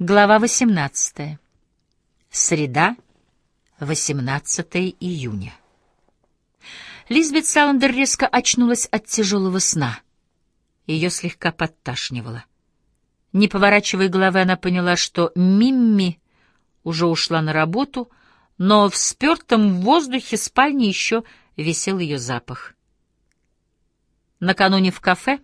Глава 18. Среда, 18 июня. Лизбет Саландер резко очнулась от тяжелого сна. Ее слегка подташнивало. Не поворачивая головы, она поняла, что Мимми уже ушла на работу, но в спертом воздухе спальни еще висел ее запах. Накануне в кафе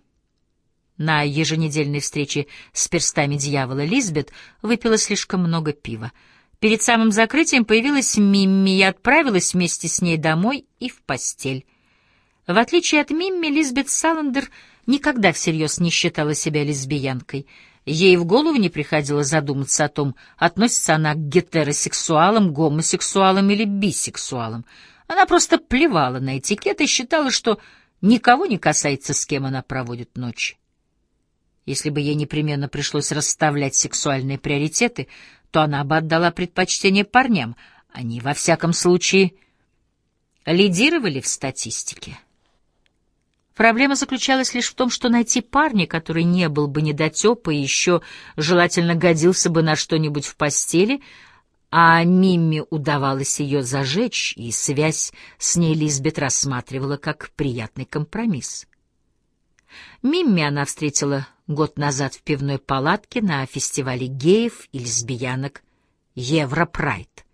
на еженедельной встрече с перстами дьявола Лизбет выпила слишком много пива. Перед самым закрытием появилась Мимми и отправилась вместе с ней домой и в постель. В отличие от Мимми, Лизбет Саландер никогда всерьез не считала себя лесбиянкой. Ей в голову не приходило задуматься о том, относится она к гетеросексуалам, гомосексуалам или бисексуалам. Она просто плевала на этикет и считала, что никого не касается, с кем она проводит ночь. Если бы ей непременно пришлось расставлять сексуальные приоритеты, то она бы отдала предпочтение парням. Они, во всяком случае, лидировали в статистике. Проблема заключалась лишь в том, что найти парня, который не был бы недотепа и еще желательно годился бы на что-нибудь в постели, а Мимми удавалось ее зажечь, и связь с ней Лизбет рассматривала как приятный компромисс. Мимми она встретила год назад в пивной палатке на фестивале геев и лесбиянок Европрайд.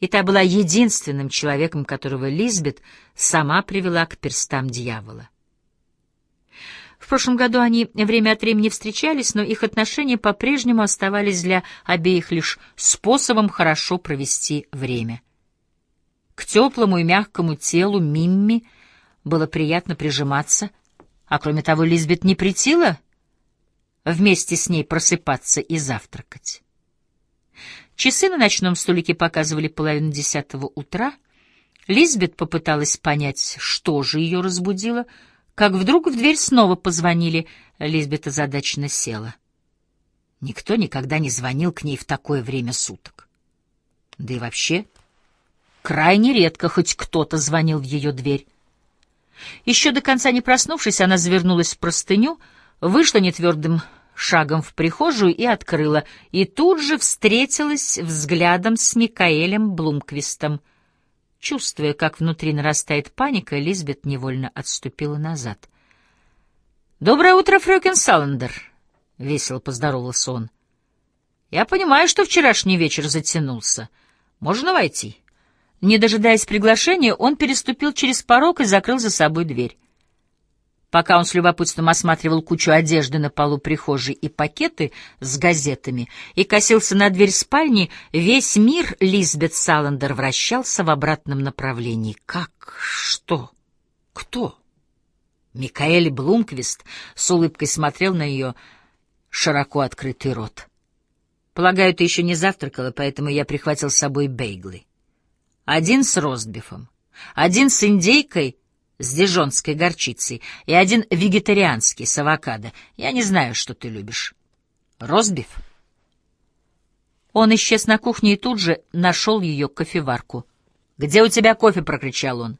И та была единственным человеком, которого Лизбет сама привела к перстам дьявола. В прошлом году они время от времени встречались, но их отношения по-прежнему оставались для обеих лишь способом хорошо провести время. К теплому и мягкому телу Мимми было приятно прижиматься, а кроме того Лизбет не притила вместе с ней просыпаться и завтракать. Часы на ночном столике показывали половину десятого утра. Лизбет попыталась понять, что же ее разбудило, как вдруг в дверь снова позвонили. Лизбет озадаченно села. Никто никогда не звонил к ней в такое время суток. Да и вообще, крайне редко хоть кто-то звонил в ее дверь. Еще до конца не проснувшись, она завернулась в простыню, вышла нетвердым шагом в прихожую и открыла, и тут же встретилась взглядом с Микаэлем Блумквистом. Чувствуя, как внутри нарастает паника, Лизбет невольно отступила назад. «Доброе утро, Фрёкен Саландер!» — весело поздоровался он. «Я понимаю, что вчерашний вечер затянулся. Можно войти?» Не дожидаясь приглашения, он переступил через порог и закрыл за собой дверь. Пока он с любопытством осматривал кучу одежды на полу прихожей и пакеты с газетами и косился на дверь спальни, весь мир Лизбет Саландер вращался в обратном направлении. Как? Что? Кто? Микаэль Блумквист с улыбкой смотрел на ее широко открытый рот. «Полагаю, ты еще не завтракала, поэтому я прихватил с собой бейглы. Один с ростбифом, один с индейкой — с дижонской горчицей и один вегетарианский с авокадо. Я не знаю, что ты любишь. Ростбиф? Он исчез на кухне и тут же нашел ее кофеварку. «Где у тебя кофе?» — прокричал он.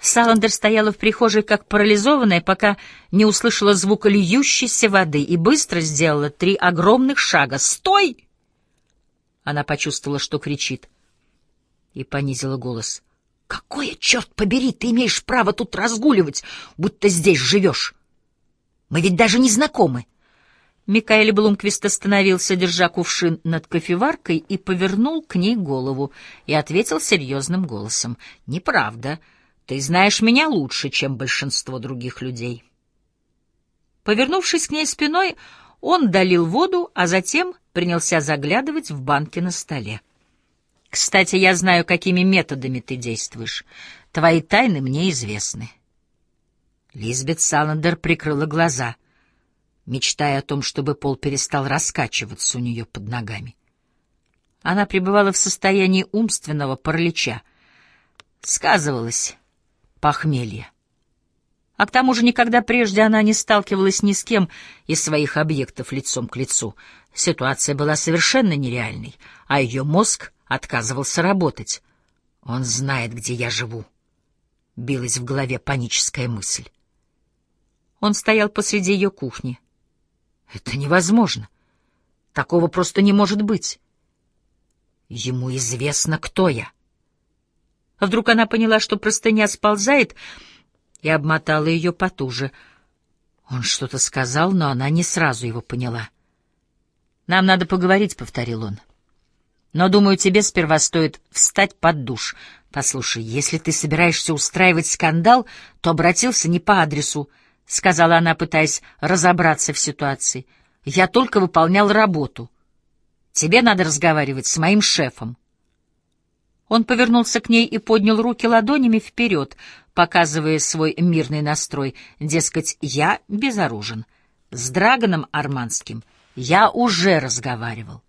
Саландер стояла в прихожей как парализованная, пока не услышала звука льющейся воды и быстро сделала три огромных шага. «Стой!» Она почувствовала, что кричит, и понизила голос. Какое, черт побери, ты имеешь право тут разгуливать, будто здесь живешь? Мы ведь даже не знакомы. Микаэль Блумквист остановился, держа кувшин над кофеваркой, и повернул к ней голову, и ответил серьезным голосом. «Неправда. Ты знаешь меня лучше, чем большинство других людей». Повернувшись к ней спиной, он долил воду, а затем принялся заглядывать в банки на столе. Кстати, я знаю, какими методами ты действуешь. Твои тайны мне известны. Лизбет Саландер прикрыла глаза, мечтая о том, чтобы пол перестал раскачиваться у нее под ногами. Она пребывала в состоянии умственного паралича. Сказывалось похмелье. А к тому же никогда прежде она не сталкивалась ни с кем из своих объектов лицом к лицу. Ситуация была совершенно нереальной, а ее мозг отказывался работать. Он знает, где я живу. Билась в голове паническая мысль. Он стоял посреди ее кухни. Это невозможно. Такого просто не может быть. Ему известно, кто я. А вдруг она поняла, что простыня сползает, и обмотала ее потуже. Он что-то сказал, но она не сразу его поняла. «Нам надо поговорить», — повторил он. «Но, думаю, тебе сперва стоит встать под душ. Послушай, если ты собираешься устраивать скандал, то обратился не по адресу», — сказала она, пытаясь разобраться в ситуации. «Я только выполнял работу. Тебе надо разговаривать с моим шефом». Он повернулся к ней и поднял руки ладонями вперед, показывая свой мирный настрой. Дескать, я безоружен. С Драгоном Арманским я уже разговаривал.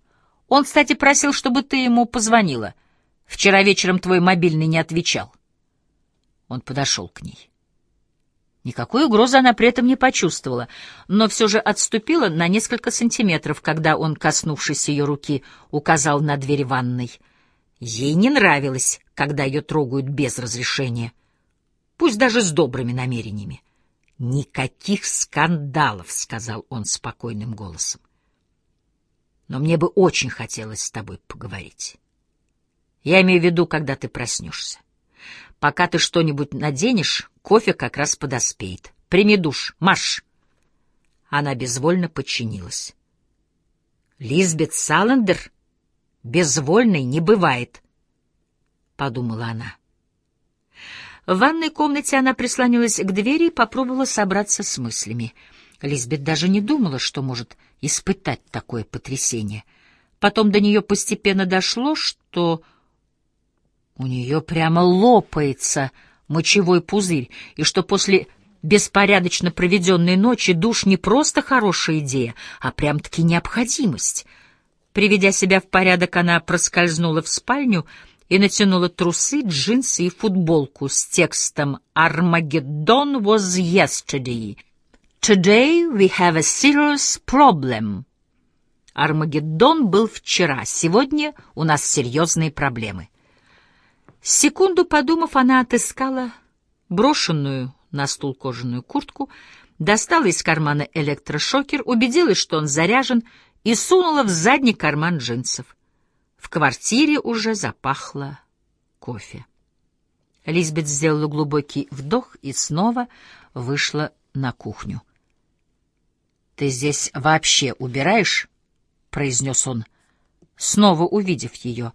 Он, кстати, просил, чтобы ты ему позвонила. Вчера вечером твой мобильный не отвечал. Он подошел к ней. Никакой угрозы она при этом не почувствовала, но все же отступила на несколько сантиметров, когда он, коснувшись ее руки, указал на дверь ванной. Ей не нравилось, когда ее трогают без разрешения, пусть даже с добрыми намерениями. «Никаких скандалов», — сказал он спокойным голосом. «Но мне бы очень хотелось с тобой поговорить. Я имею в виду, когда ты проснешься. Пока ты что-нибудь наденешь, кофе как раз подоспеет. Прими душ, марш!» Она безвольно подчинилась. Лизбет Саландер безвольной не бывает, — подумала она. В ванной комнате она прислонилась к двери и попробовала собраться с мыслями. Лизбет даже не думала, что может испытать такое потрясение. Потом до нее постепенно дошло, что у нее прямо лопается мочевой пузырь, и что после беспорядочно проведенной ночи душ не просто хорошая идея, а прям-таки необходимость. Приведя себя в порядок, она проскользнула в спальню и натянула трусы, джинсы и футболку с текстом «Armageddon was yesterday. Today we have a serious problem». Армагеддон был вчера, сегодня у нас серьезные проблемы. Секунду подумав, она отыскала брошенную на стул кожаную куртку, достала из кармана электрошокер, убедилась, что он заряжен, и сунула в задний карман джинсов. В квартире уже запахло кофе. Лизбет сделала глубокий вдох и снова вышла на кухню. «Ты здесь вообще убираешь?» — произнес он, снова увидев ее.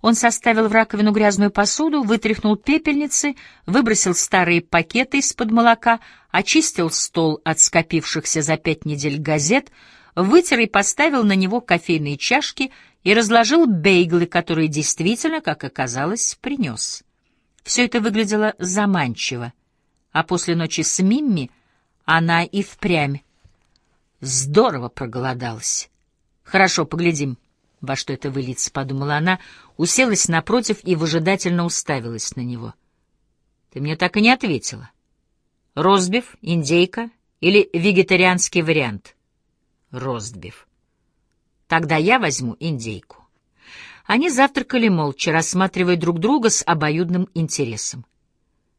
Он составил в раковину грязную посуду, вытряхнул пепельницы, выбросил старые пакеты из-под молока, очистил стол от скопившихся за пять недель газет, вытер и поставил на него кофейные чашки и разложил бейглы, которые действительно, как оказалось, принес. Все это выглядело заманчиво, а после ночи с Мимми она и впрямь здорово проголодалась. Хорошо, поглядим во что это выльется, — подумала она, уселась напротив и выжидательно уставилась на него. — Ты мне так и не ответила. Ростбиф, индейка или вегетарианский вариант? Ростбиф. Тогда я возьму индейку. Они завтракали молча, рассматривая друг друга с обоюдным интересом.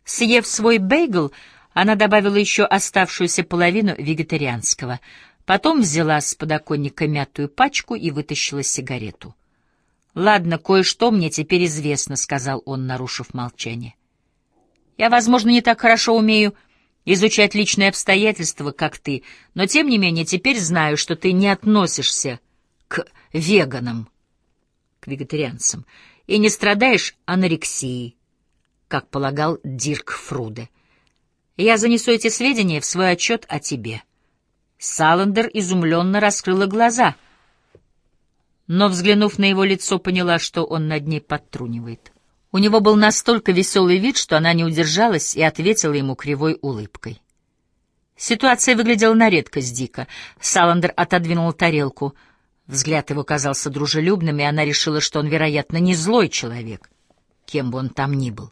Съев свой бейгл, она добавила еще оставшуюся половину вегетарианского — Потом взяла с подоконника мятую пачку и вытащила сигарету. «Ладно, кое-что мне теперь известно», — сказал он, нарушив молчание. «Я, возможно, не так хорошо умею изучать личные обстоятельства, как ты, но, тем не менее, теперь знаю, что ты не относишься к веганам, к вегетарианцам, и не страдаешь анорексией, как полагал Дирк Фруде. Я занесу эти сведения в свой отчет о тебе». Саландер изумленно раскрыла глаза, но, взглянув на его лицо, поняла, что он над ней подтрунивает. У него был настолько веселый вид, что она не удержалась и ответила ему кривой улыбкой. Ситуация выглядела на редкость дико. Саландер отодвинул тарелку. Взгляд его казался дружелюбным, и она решила, что он, вероятно, не злой человек, кем бы он там ни был.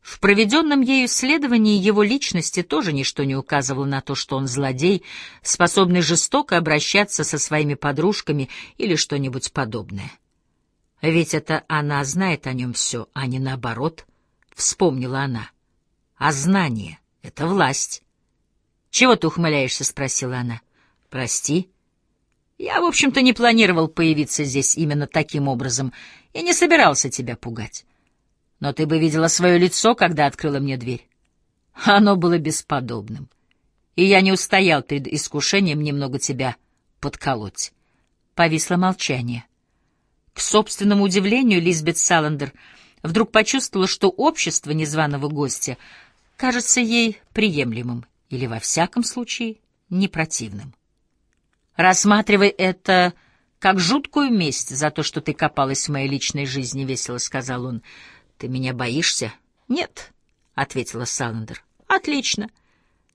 В проведенном ею исследовании его личности тоже ничто не указывало на то, что он злодей, способный жестоко обращаться со своими подружками или что-нибудь подобное. Ведь это она знает о нем все, а не наоборот, — вспомнила она. А знание — это власть. — Чего ты ухмыляешься? — спросила она. — Прости. Я, в общем-то, не планировал появиться здесь именно таким образом и не собирался тебя пугать. Но ты бы видела свое лицо, когда открыла мне дверь. Оно было бесподобным. И я не устоял перед искушением немного тебя подколоть. Повисло молчание. К собственному удивлению, Лизбет Саландер вдруг почувствовала, что общество незваного гостя кажется ей приемлемым или, во всяком случае, не противным. Рассматривай это как жуткую месть за то, что ты копалась в моей личной жизни, — весело сказал он. — Ты меня боишься? — Нет, — ответила Саландер. — Отлично.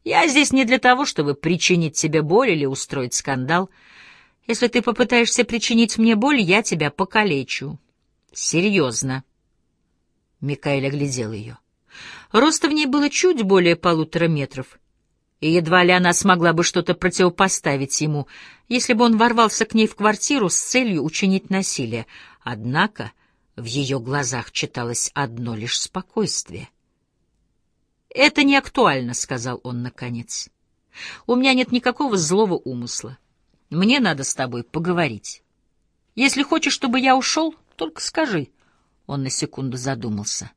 Я здесь не для того, чтобы причинить тебе боль или устроить скандал. Если ты попытаешься причинить мне боль, я тебя покалечу. Серьезно. Микаэль оглядел ее. Роста в ней было чуть более полутора метров, и едва ли она смогла бы что-то противопоставить ему, если бы он ворвался к ней в квартиру с целью учинить насилие. Однако в ее глазах читалось одно лишь спокойствие. «Это не актуально», — сказал он наконец. «У меня нет никакого злого умысла. Мне надо с тобой поговорить. Если хочешь, чтобы я ушел, только скажи». Он на секунду задумался.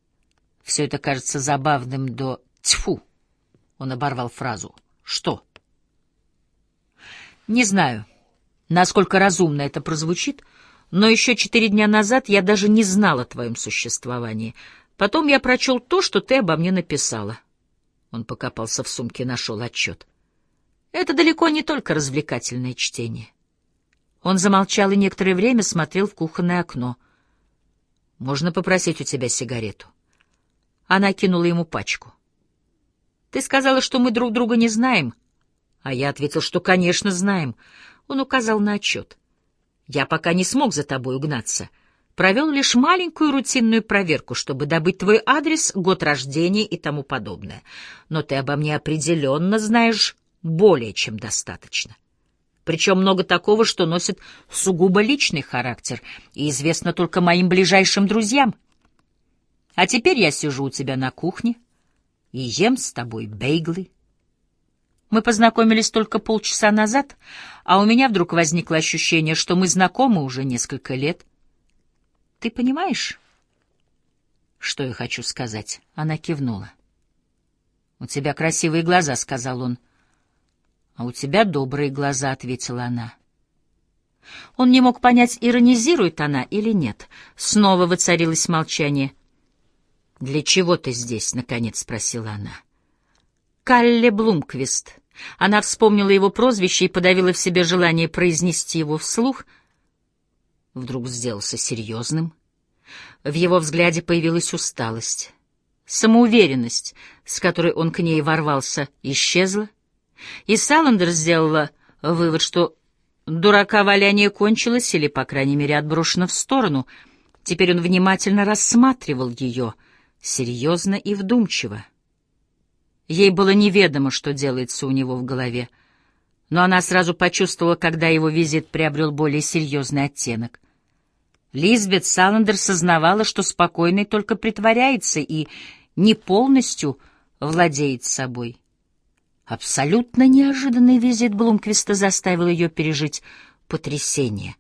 Все это кажется забавным до... Тьфу! Он оборвал фразу. Что? Не знаю, насколько разумно это прозвучит, но еще четыре дня назад я даже не знал о твоем существовании. Потом я прочел то, что ты обо мне написала. Он покопался в сумке, нашел отчет. Это далеко не только развлекательное чтение. Он замолчал и некоторое время смотрел в кухонное окно. «Можно попросить у тебя сигарету?» Она кинула ему пачку. «Ты сказала, что мы друг друга не знаем?» А я ответил, что, конечно, знаем. Он указал на отчет. «Я пока не смог за тобой угнаться провел лишь маленькую рутинную проверку, чтобы добыть твой адрес, год рождения и тому подобное. Но ты обо мне определенно знаешь более чем достаточно. Причем много такого, что носит сугубо личный характер и известно только моим ближайшим друзьям. А теперь я сижу у тебя на кухне и ем с тобой бейглы. Мы познакомились только полчаса назад, а у меня вдруг возникло ощущение, что мы знакомы уже несколько лет — ты понимаешь, что я хочу сказать? Она кивнула. У тебя красивые глаза, сказал он. А у тебя добрые глаза, ответила она. Он не мог понять, иронизирует она или нет. Снова воцарилось молчание. «Для чего ты здесь?» — наконец спросила она. «Калле Блумквист». Она вспомнила его прозвище и подавила в себе желание произнести его вслух — вдруг сделался серьезным. В его взгляде появилась усталость. Самоуверенность, с которой он к ней ворвался, исчезла. И Саландер сделала вывод, что дурака валяние кончилось или, по крайней мере, отброшено в сторону. Теперь он внимательно рассматривал ее, серьезно и вдумчиво. Ей было неведомо, что делается у него в голове, но она сразу почувствовала, когда его визит приобрел более серьезный оттенок — Лизбет Саландер сознавала, что спокойный только притворяется и не полностью владеет собой. Абсолютно неожиданный визит Блумквиста заставил ее пережить потрясение,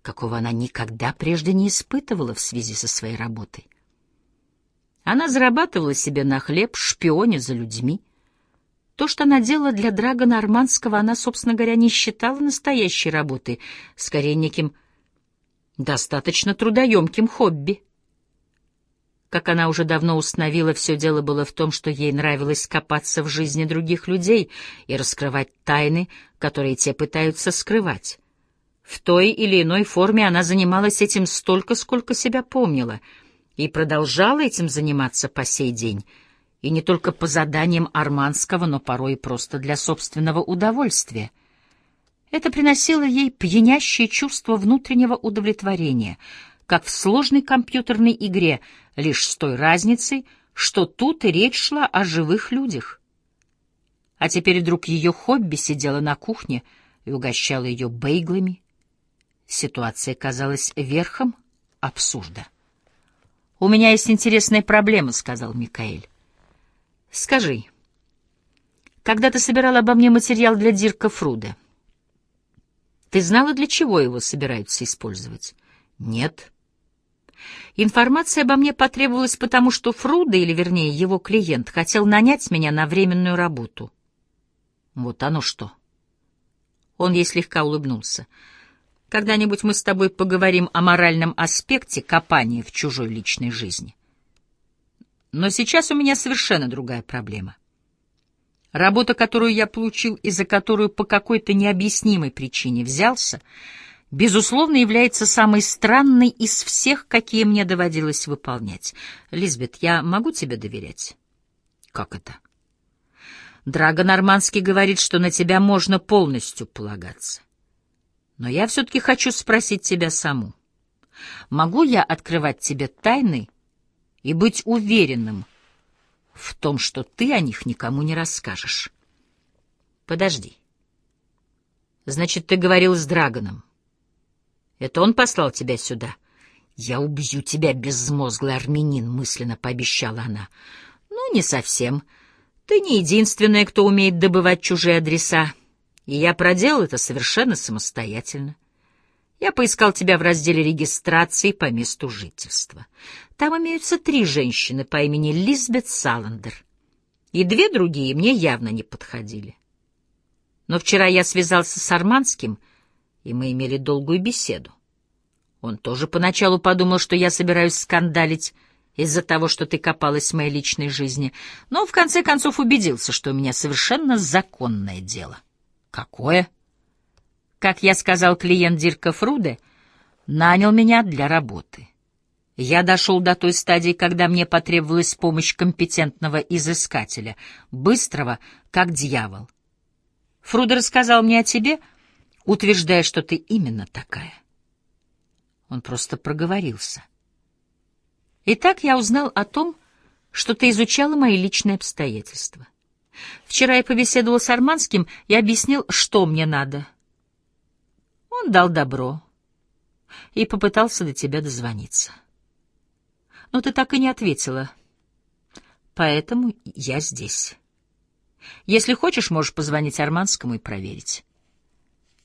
какого она никогда прежде не испытывала в связи со своей работой. Она зарабатывала себе на хлеб, шпионе за людьми. То, что она делала для Драгона Арманского, она, собственно говоря, не считала настоящей работой, скорее неким достаточно трудоемким хобби. Как она уже давно установила, все дело было в том, что ей нравилось копаться в жизни других людей и раскрывать тайны, которые те пытаются скрывать. В той или иной форме она занималась этим столько, сколько себя помнила, и продолжала этим заниматься по сей день, и не только по заданиям Арманского, но порой и просто для собственного удовольствия — это приносило ей пьянящее чувство внутреннего удовлетворения, как в сложной компьютерной игре, лишь с той разницей, что тут и речь шла о живых людях. А теперь вдруг ее хобби сидела на кухне и угощала ее бейглами. Ситуация казалась верхом абсурда. «У меня есть интересная проблема», — сказал Микаэль. «Скажи, когда ты собирал обо мне материал для Дирка Фруда?» Ты знала, для чего его собираются использовать? Нет. Информация обо мне потребовалась потому, что Фруда, или вернее его клиент, хотел нанять меня на временную работу. Вот оно что. Он ей слегка улыбнулся. Когда-нибудь мы с тобой поговорим о моральном аспекте копания в чужой личной жизни. Но сейчас у меня совершенно другая проблема. Работа, которую я получил и за которую по какой-то необъяснимой причине взялся, безусловно, является самой странной из всех, какие мне доводилось выполнять. Лизбет, я могу тебе доверять? Как это? Драго Нормандский говорит, что на тебя можно полностью полагаться. Но я все-таки хочу спросить тебя саму. Могу я открывать тебе тайны, и быть уверенным в том, что ты о них никому не расскажешь. Подожди. Значит, ты говорил с Драгоном. Это он послал тебя сюда? Я убью тебя, безмозглый армянин, мысленно пообещала она. Ну, не совсем. Ты не единственная, кто умеет добывать чужие адреса, и я проделал это совершенно самостоятельно. Я поискал тебя в разделе регистрации по месту жительства. Там имеются три женщины по имени Лизбет Саландер. И две другие мне явно не подходили. Но вчера я связался с Арманским, и мы имели долгую беседу. Он тоже поначалу подумал, что я собираюсь скандалить из-за того, что ты копалась в моей личной жизни, но в конце концов убедился, что у меня совершенно законное дело. Какое? Как я сказал, клиент Дирка Фруде нанял меня для работы. Я дошел до той стадии, когда мне потребовалась помощь компетентного изыскателя, быстрого, как дьявол. Фруде рассказал мне о тебе, утверждая, что ты именно такая. Он просто проговорился. И так я узнал о том, что ты изучала мои личные обстоятельства. Вчера я побеседовал с Арманским и объяснил, что мне надо — он дал добро и попытался до тебя дозвониться. Но ты так и не ответила. Поэтому я здесь. Если хочешь, можешь позвонить Арманскому и проверить.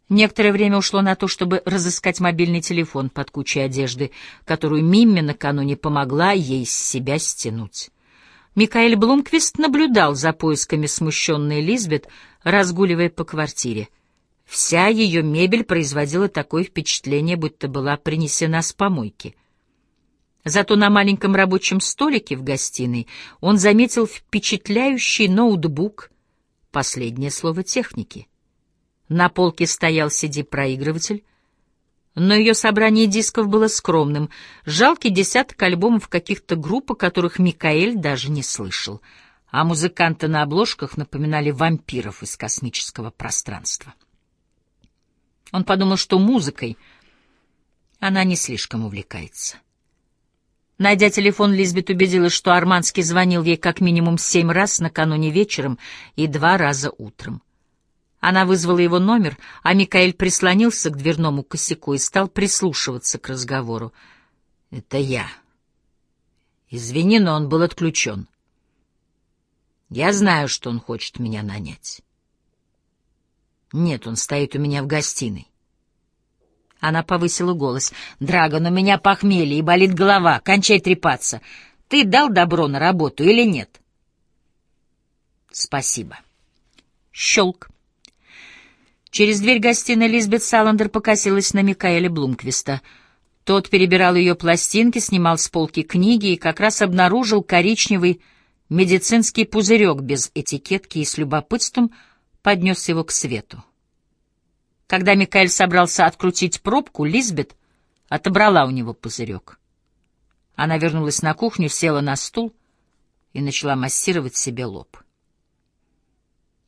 Некоторое время ушло на то, чтобы разыскать мобильный телефон под кучей одежды, которую Мимми накануне помогла ей с себя стянуть. Микаэль Блумквист наблюдал за поисками смущенной Лизбет, разгуливая по квартире — Вся ее мебель производила такое впечатление, будто была принесена с помойки. Зато на маленьком рабочем столике в гостиной он заметил впечатляющий ноутбук, последнее слово техники. На полке стоял CD-проигрыватель, но ее собрание дисков было скромным, жалкий десяток альбомов каких-то групп, о которых Микаэль даже не слышал, а музыканты на обложках напоминали вампиров из космического пространства. Он подумал, что музыкой она не слишком увлекается. Найдя телефон, Лизбет убедилась, что Арманский звонил ей как минимум семь раз накануне вечером и два раза утром. Она вызвала его номер, а Микаэль прислонился к дверному косяку и стал прислушиваться к разговору. «Это я. Извини, но он был отключен. Я знаю, что он хочет меня нанять. Нет, он стоит у меня в гостиной. Она повысила голос. «Драгон, у меня похмелье и болит голова. Кончай трепаться. Ты дал добро на работу или нет?» «Спасибо». Щелк. Через дверь гостиной Лизбет Саландер покосилась на Микаэля Блумквиста. Тот перебирал ее пластинки, снимал с полки книги и как раз обнаружил коричневый медицинский пузырек без этикетки и с любопытством — поднес его к свету. Когда Микаэль собрался открутить пробку, Лизбет отобрала у него пузырек. Она вернулась на кухню, села на стул и начала массировать себе лоб.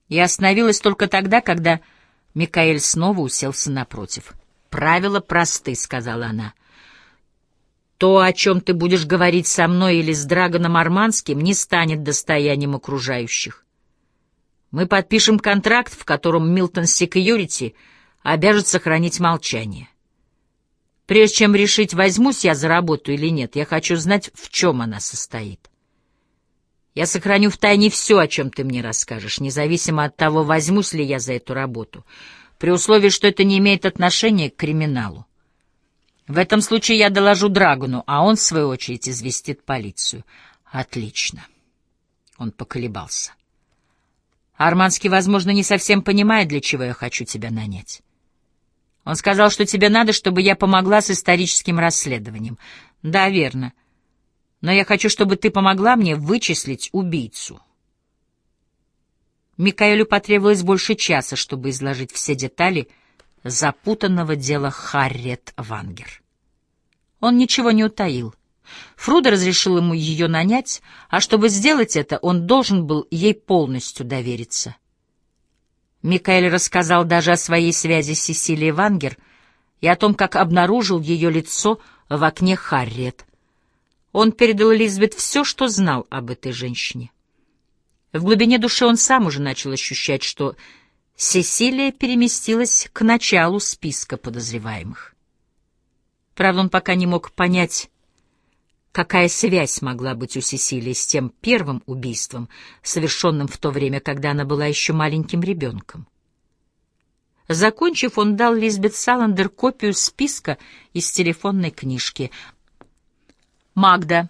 И остановилась только тогда, когда Микаэль снова уселся напротив. «Правила просты», — сказала она. «То, о чем ты будешь говорить со мной или с Драгоном Арманским, не станет достоянием окружающих. Мы подпишем контракт, в котором Милтон Секьюрити обяжет сохранить молчание. Прежде чем решить, возьмусь я за работу или нет, я хочу знать, в чем она состоит. Я сохраню в тайне все, о чем ты мне расскажешь, независимо от того, возьмусь ли я за эту работу. при условии, что это не имеет отношения к криминалу. В этом случае я доложу Драгуну, а он, в свою очередь, известит полицию. Отлично. Он поколебался. Арманский, возможно, не совсем понимает, для чего я хочу тебя нанять. Он сказал, что тебе надо, чтобы я помогла с историческим расследованием. Да, верно. Но я хочу, чтобы ты помогла мне вычислить убийцу. Микаэлю потребовалось больше часа, чтобы изложить все детали запутанного дела Харриет Вангер. Он ничего не утаил. Фруда разрешил ему ее нанять, а чтобы сделать это, он должен был ей полностью довериться. Микаэль рассказал даже о своей связи с Сесилией Вангер и о том, как обнаружил ее лицо в окне Харриет. Он передал Лизбет все, что знал об этой женщине. В глубине души он сам уже начал ощущать, что Сесилия переместилась к началу списка подозреваемых. Правда, он пока не мог понять, какая связь могла быть у Сесилии с тем первым убийством, совершенным в то время, когда она была еще маленьким ребенком. Закончив, он дал Лизбет Саландер копию списка из телефонной книжки. Магда.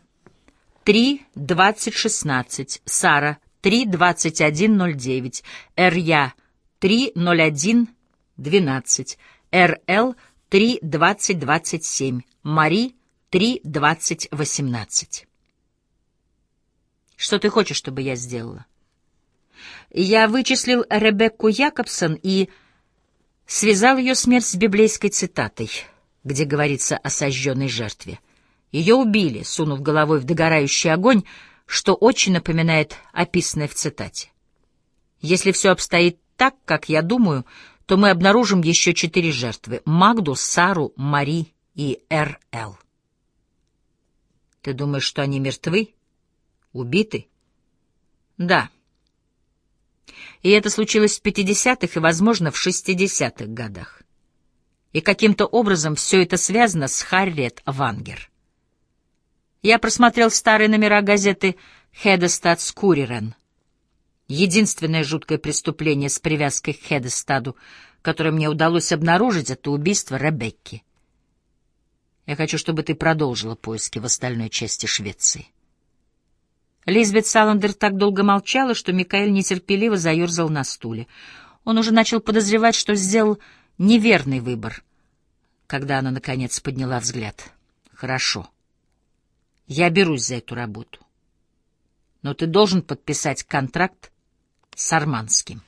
3.20.16. Сара. 3.21.09. Рья. 3.01.12. РЛ. 3.20.27. Мари. 3.20.18. Что ты хочешь, чтобы я сделала? Я вычислил Ребекку Якобсон и связал ее смерть с библейской цитатой, где говорится о сожженной жертве. Ее убили, сунув головой в догорающий огонь, что очень напоминает описанное в цитате. Если все обстоит так, как я думаю, то мы обнаружим еще четыре жертвы — Магду, Сару, Мари и Р.Л. Ты думаешь, что они мертвы? Убиты? Да. И это случилось в 50-х и, возможно, в 60-х годах. И каким-то образом все это связано с Харриет Вангер. Я просмотрел старые номера газеты «Хедестад Скурирен». Единственное жуткое преступление с привязкой к Хедестаду, которое мне удалось обнаружить, это убийство Ребекки. Я хочу, чтобы ты продолжила поиски в остальной части Швеции. Лизбет Саландер так долго молчала, что Микаэль нетерпеливо заерзал на стуле. Он уже начал подозревать, что сделал неверный выбор, когда она, наконец, подняла взгляд. «Хорошо. Я берусь за эту работу. Но ты должен подписать контракт с Арманским».